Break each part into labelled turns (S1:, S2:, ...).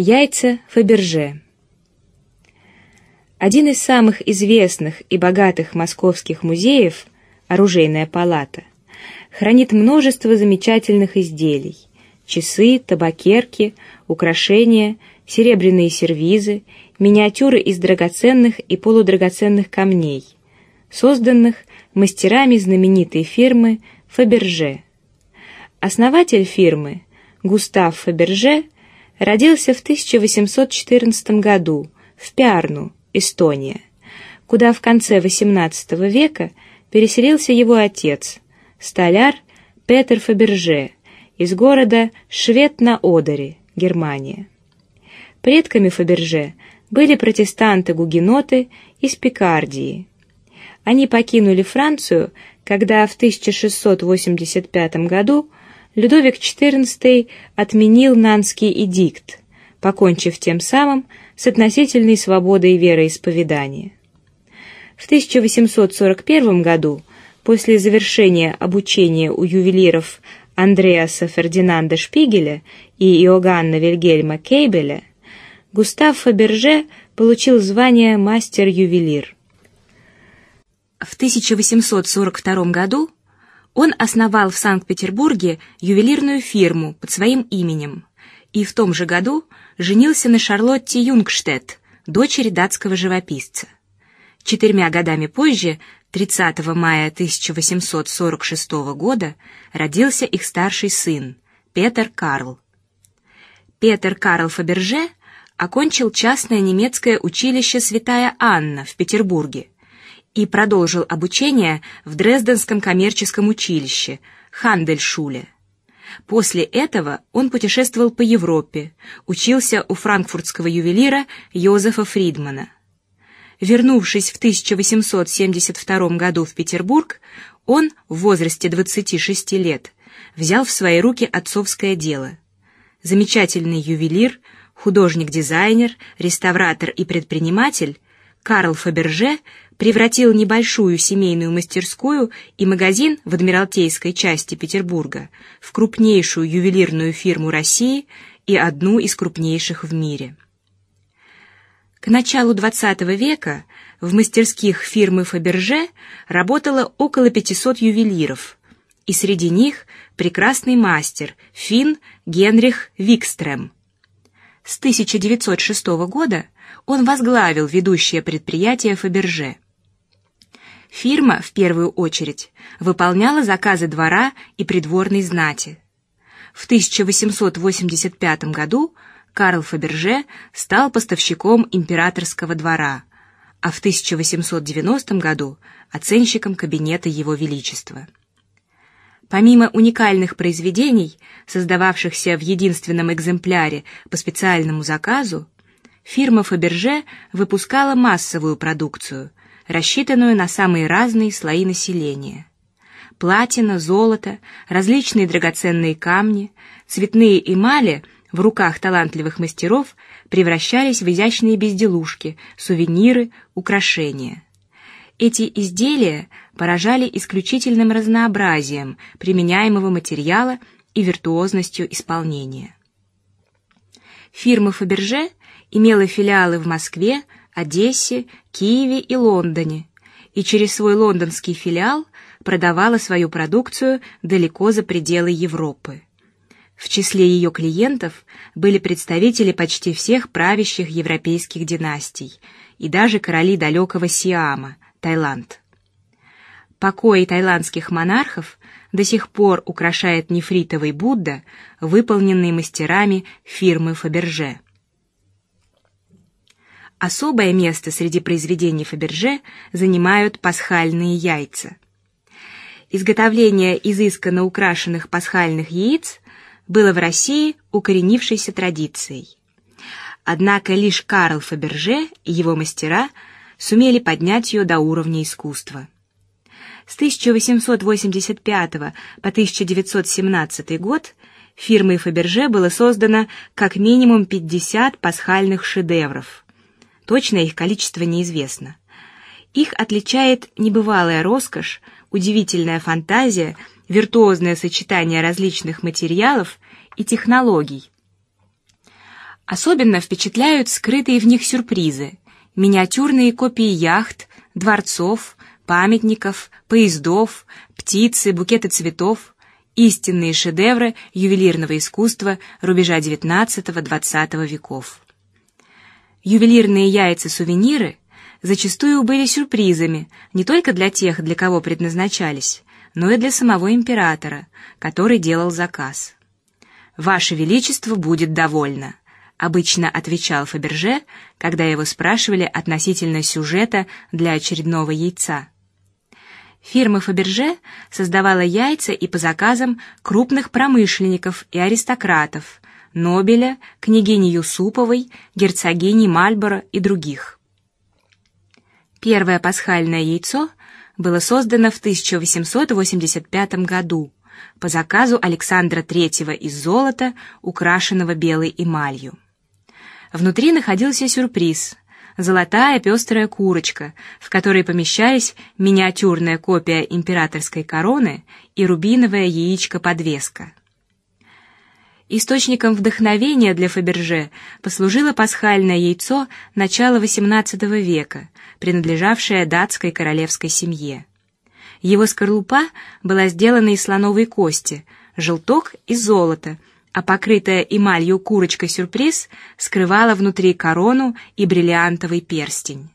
S1: Яйца Фаберже. Один из самых известных и богатых московских музеев, оружейная палата, хранит множество замечательных изделий: часы, табакерки, украшения, серебряные сервизы, миниатюры из драгоценных и полудрагоценных камней, созданных мастерами знаменитой фирмы Фаберже. Основатель фирмы Густав Фаберже родился в 1814 году в Пярну, Эстония, куда в конце XVIII века переселился его отец, столяр Петер Фаберже из города Швед на Одере, Германия. Предками Фаберже были протестанты-гугеноты из Пикардии. Они покинули Францию, когда в 1685 году Людовик XIV отменил Нанский эдикт, покончив тем самым с относительной свободой вероисповедания. В 1841 году, после завершения обучения у ювелиров Андреаса Фердинанда Шпигеля и Иоганна Вильгельма Кейбеля, Густав Фаберже получил звание мастер-ювелир. В 1842 году он основал в Санкт-Петербурге ювелирную фирму под своим именем и в том же году женился на Шарлотте Юнгштедт, дочери датского живописца. Четырьмя годами позже, 30 мая 1846 года, родился их старший сын Петер Карл. Петер Карл Фаберже окончил частное немецкое училище Святая Анна в Петербурге и продолжил обучение в Дрезденском коммерческом училище Хандельшуле. После этого он путешествовал по Европе, учился у франкфуртского ювелира Йозефа Фридмана. Вернувшись в 1872 году в Петербург, он в возрасте 26 лет взял в свои руки отцовское дело. Замечательный ювелир, художник-дизайнер, реставратор и предприниматель Карл Фаберже превратил небольшую семейную мастерскую и магазин в Адмиралтейской части Петербурга в крупнейшую ювелирную фирму России и одну из крупнейших в мире. К началу XX века в мастерских фирмы Фаберже работало около 500 ювелиров, и среди них прекрасный мастер фин Генрих Викстрем. С 1906 года он возглавил ведущее предприятие Фаберже. Фирма в первую очередь выполняла заказы двора и придворной знати. В 1885 году Карл Фаберже стал поставщиком императорского двора, а в 1890 году оценщиком кабинета Его Величества. Помимо уникальных произведений, создававшихся в единственном экземпляре по специальному заказу, фирма Фаберже выпускала массовую продукцию, рассчитанную на самые разные слои населения. Платина, золото, различные драгоценные камни, цветные эмали в руках талантливых мастеров превращались в изящные безделушки, сувениры, украшения. Эти изделия поражали исключительным разнообразием применяемого материала и виртуозностью исполнения. Фирма Фаберже имела филиалы в Москве, Одессе, Киеве и Лондоне, и через свой лондонский филиал продавала свою продукцию далеко за пределы Европы. В числе ее клиентов были представители почти всех правящих европейских династий и даже короли далекого Сиама, Таиланд. Покои таиландских монархов до сих пор украшает нефритовый Будда, выполненный мастерами фирмы Фаберже. Особое место среди произведений Фаберже занимают пасхальные яйца. Изготовление изысканно украшенных пасхальных яиц было в России укоренившейся традицией. Однако лишь Карл Фаберже и его мастера сумели поднять ее до уровня искусства. С 1885 по 1917 год фирмой Фаберже было создано как минимум 50 пасхальных шедевров. Точное их количество неизвестно. Их отличает небывалая роскошь, удивительная фантазия, виртуозное сочетание различных материалов и технологий. Особенно впечатляют скрытые в них сюрпризы, миниатюрные копии яхт, дворцов, памятников, поездов, птицы, букеты цветов, истинные шедевры ювелирного искусства рубежа XIX-XX веков. Ювелирные яйца-сувениры зачастую были сюрпризами не только для тех, для кого предназначались, но и для самого императора, который делал заказ. Ваше величество будет довольно, обычно отвечал Фаберже, когда его спрашивали относительно сюжета для очередного яйца. Фирма Фаберже создавала яйца и по заказам крупных промышленников и аристократов, Нобеля, княгини Юсуповой, герцогини Мальборо и других. Первое пасхальное яйцо было создано в 1885 году по заказу Александра III из золота, украшенного белой эмалью. Внутри находился сюрприз золотая пестрая курочка, в которой помещались миниатюрная копия императорской короны и рубиновое яичко-подвеска. Источником вдохновения для Фаберже послужило пасхальное яйцо начала XVIII века, принадлежавшее датской королевской семье. Его скорлупа была сделана из слоновой кости, желток из золота, а покрытая эмалью курочка-сюрприз скрывала внутри корону и бриллиантовый перстень.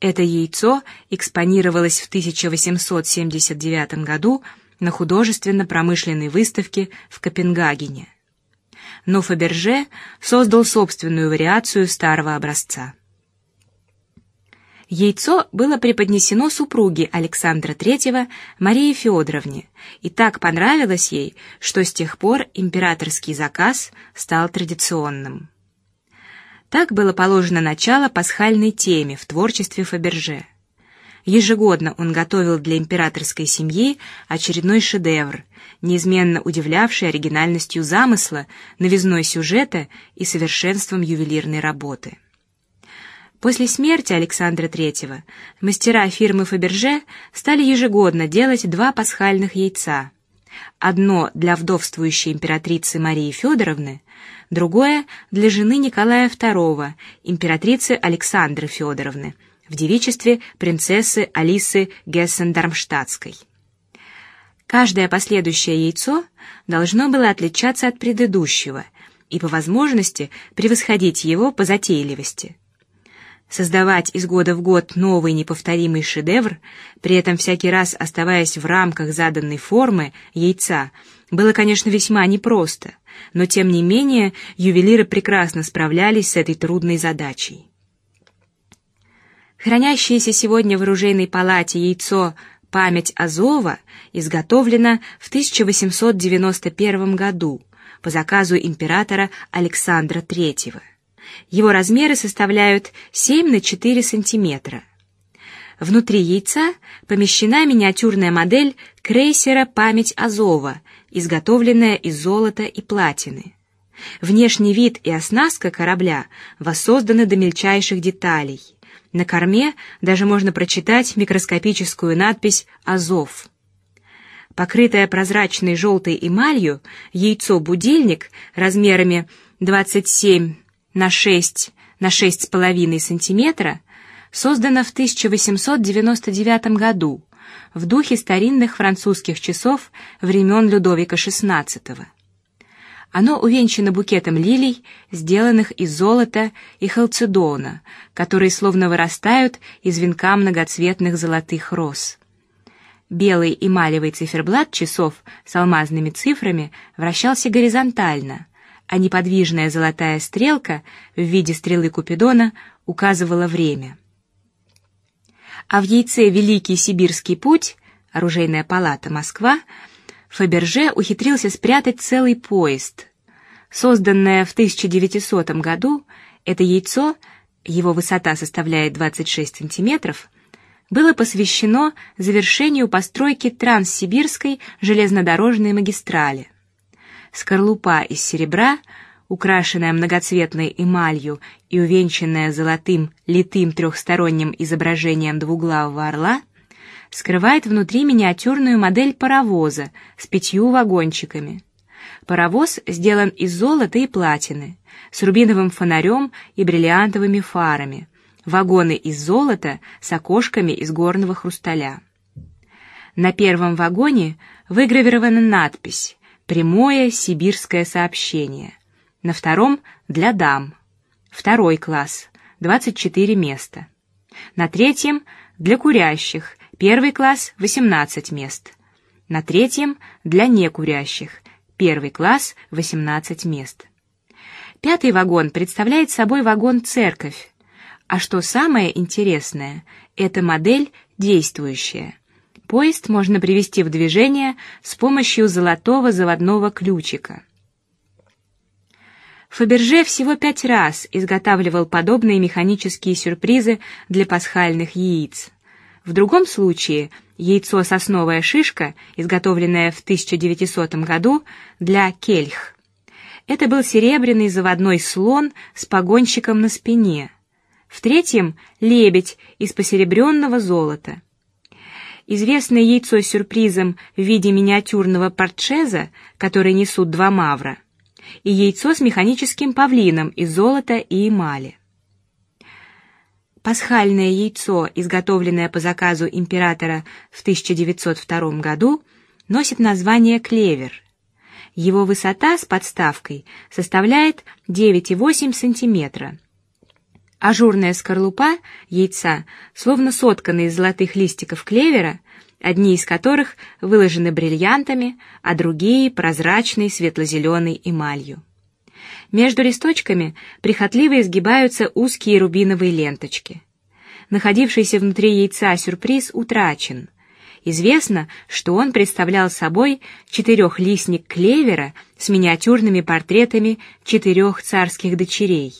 S1: Это яйцо экспонировалось в 1879 году на художественно-промышленной выставке в Копенгагене. Но Фаберже создал собственную вариацию старого образца. Яйцо было преподнесено супруге Александра III Марии Федоровне, и так понравилось ей, что с тех пор императорский заказ стал традиционным. Так было положено начало пасхальной теме в творчестве Фаберже. Ежегодно он готовил для императорской семьи очередной шедевр, неизменно удивлявший оригинальностью замысла, новизной сюжета и совершенством ювелирной работы. После смерти Александра III мастера фирмы Фаберже стали ежегодно делать два пасхальных яйца: одно для вдовствующей императрицы Марии Федоровны, другое для жены Николая II, императрицы Александры Федоровны, в девичестве принцессы Алисы Гессен-Дармштадтской. Каждое последующее яйцо должно было отличаться от предыдущего и по возможности превосходить его по затейливости. Создавать из года в год новый неповторимый шедевр, при этом всякий раз оставаясь в рамках заданной формы яйца, было, конечно, весьма непросто, но тем не менее ювелиры прекрасно справлялись с этой трудной задачей. Хранящееся сегодня в оружейной палате яйцо «Память Азова» изготовлено в 1891 году по заказу императора Александра III. Его размеры составляют 7 на 4 сантиметра. Внутри яйца помещена миниатюрная модель крейсера «Память Азова», изготовленная из золота и платины. Внешний вид и оснастка корабля воссозданы до мельчайших деталей. На корме даже можно прочитать микроскопическую надпись «Азов». Покрытое прозрачной желтой эмалью яйцо-будильник размерами 27 на 6 на 6,5 сантиметра создано в 1899 году в духе старинных французских часов времен Людовика XVI. Оно увенчано букетом лилий, сделанных из золота и халцедона, которые словно вырастают из венка многоцветных золотых роз. Белый эмалевый циферблат часов с алмазными цифрами вращался горизонтально, а неподвижная золотая стрелка в виде стрелы Купидона указывала время. А в яйце Великий Сибирский путь, оружейная палата Москва, Фаберже ухитрился спрятать целый поезд. Созданное в 1900 году, это яйцо, его высота составляет 26 сантиметров, было посвящено завершению постройки Транссибирской железнодорожной магистрали. Скорлупа из серебра, украшенная многоцветной эмалью и увенчанная золотым литым трехсторонним изображением двуглавого орла, скрывает внутри миниатюрную модель паровоза с пятью вагончиками. Паровоз сделан из золота и платины, с рубиновым фонарем и бриллиантовыми фарами, вагоны из золота с окошками из горного хрусталя. На первом вагоне выгравирована надпись «Прямое сибирское сообщение». На втором — для дам. Второй класс, 24 места. На третьем — для курящих, первый класс — 18 мест. На третьем — для некурящих, первый класс — 18 мест. Пятый вагон представляет собой вагон-церковь, а что самое интересное, эта модель действующая. Поезд можно привести в движение с помощью золотого заводного ключика. Фаберже всего пять раз изготавливал подобные механические сюрпризы для пасхальных яиц. В другом случае яйцо сосновая шишка, изготовленное в 1900 году для кельх. Это был серебряный заводной слон с погонщиком на спине. В третьем лебедь из посеребренного золота. Известное яйцо с сюрпризом в виде миниатюрного портшеза, который несут два мавра, и яйцо с механическим павлином из золота и эмали. Пасхальное яйцо, изготовленное по заказу императора в 1902 году, носит название клевер. Его высота с подставкой составляет 9,8 сантиметра. Ажурная скорлупа яйца словно соткана из золотых листиков клевера, одни из которых выложены бриллиантами, а другие прозрачной светло-зеленой эмалью. Между листочками прихотливо изгибаются узкие рубиновые ленточки. Находившийся внутри яйца сюрприз утрачен. Известно, что он представлял собой четырехлистник клевера с миниатюрными портретами четырех царских дочерей.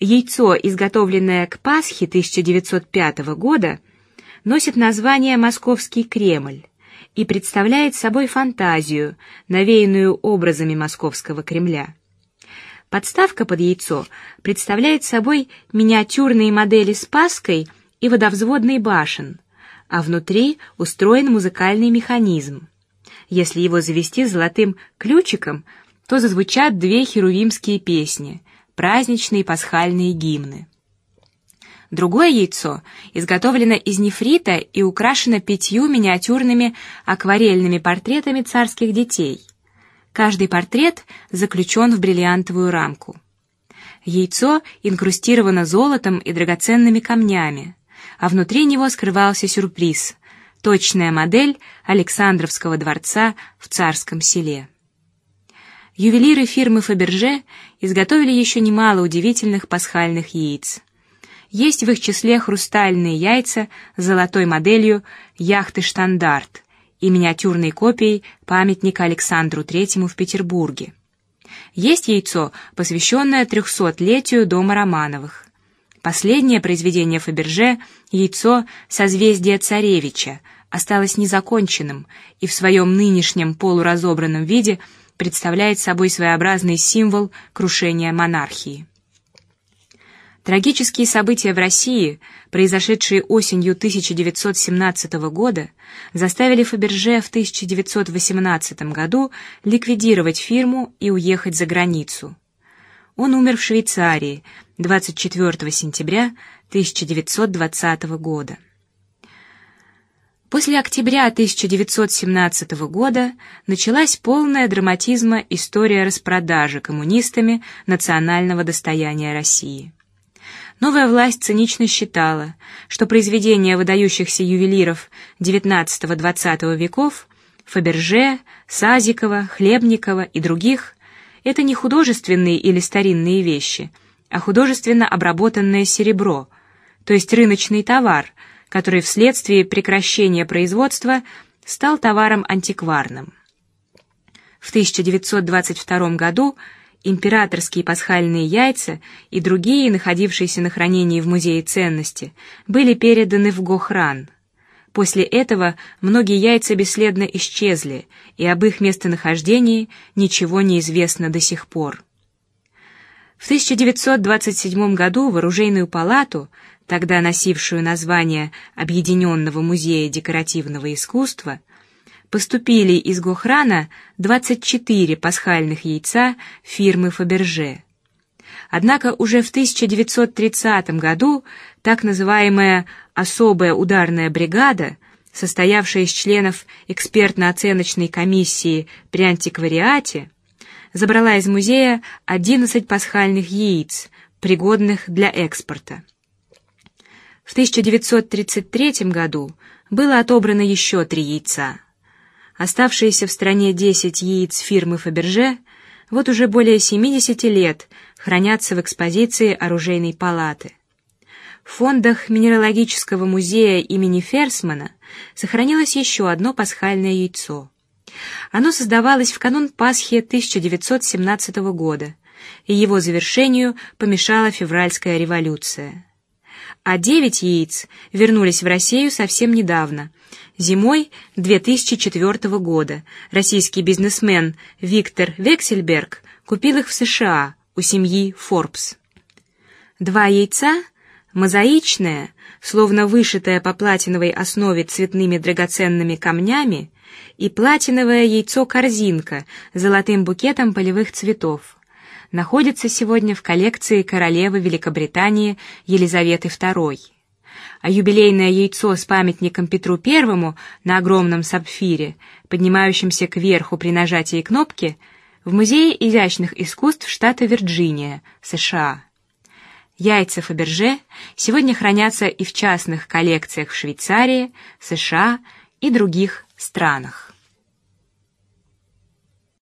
S1: Яйцо, изготовленное к Пасхе 1905 года, носит название Московский Кремль и представляет собой фантазию, навеянную образами Московского Кремля. Подставка под яйцо представляет собой миниатюрные модели с и водовзводной башен, а внутри устроен музыкальный механизм. Если его завести золотым ключиком, то зазвучат две херувимские песни, праздничные пасхальные гимны. Другое яйцо изготовлено из нефрита и украшено пятью миниатюрными акварельными портретами царских детей. Каждый портрет заключен в бриллиантовую рамку. Яйцо инкрустировано золотом и драгоценными камнями, а внутри него скрывался сюрприз — точная модель Александровского дворца в царском селе. Ювелиры фирмы Фаберже изготовили еще немало удивительных пасхальных яиц. Есть в их числе хрустальные яйца с золотой моделью яхты Штандарт и миниатюрной копией памятника Александру III в Петербурге. Есть яйцо, посвященное трехсотлетию дома Романовых. Последнее произведение Фаберже, яйцо созвездия царевича, осталось незаконченным и в своем нынешнем полуразобранном виде представляет собой своеобразный символ крушения монархии. Трагические события в России, произошедшие осенью 1917 года, заставили Фаберже в 1918 году ликвидировать фирму и уехать за границу. Он умер в Швейцарии 24 сентября 1920 года. После октября 1917 года началась полная драматизма история распродажи коммунистами национального достояния России. Новая власть цинично считала, что произведения выдающихся ювелиров XIX-XX веков Фаберже, Сазикова, Хлебникова и других это не художественные или старинные вещи, а художественно обработанное серебро, то есть рыночный товар, который вследствие прекращения производства стал товаром антикварным. В 1922 году императорские пасхальные яйца и другие, находившиеся на хранении в музее ценности, были переданы в Гохран. После этого многие яйца бесследно исчезли, и об их местонахождении ничего не известно до сих пор. В 1927 году в оружейную палату, тогда носившую название Объединенного музея декоративного искусства, поступили из Гохрана 24 пасхальных яйца фирмы Фаберже. Однако уже в 1930 году так называемая особая ударная бригада, состоявшая из членов экспертно-оценочной комиссии при антиквариате, забрала из музея 11 пасхальных яиц, пригодных для экспорта. В 1933 году было отобрано еще три яйца. Оставшиеся в стране 10 яиц фирмы Фаберже вот уже более 70 лет хранятся в экспозиции оружейной палаты. В фондах Минералогического музея имени Ферсмана сохранилось еще одно пасхальное яйцо. Оно создавалось в канун Пасхи 1917 года, и его завершению помешала февральская революция. А девять яиц вернулись в Россию совсем недавно, зимой 2004 года. Российский бизнесмен Виктор Вексельберг купил их в США у семьи Форбс. Два яйца, мозаичное, словно вышитое по платиновой основе цветными драгоценными камнями, и платиновое яйцо-корзинка с золотым букетом полевых цветов находится сегодня в коллекции королевы Великобритании Елизаветы II. А юбилейное яйцо с памятником Петру I на огромном сапфире, поднимающемся кверху при нажатии кнопки, в Музее изящных искусств штата Вирджиния, США. Яйца Фаберже сегодня хранятся и в частных коллекциях в Швейцарии, США и других странах.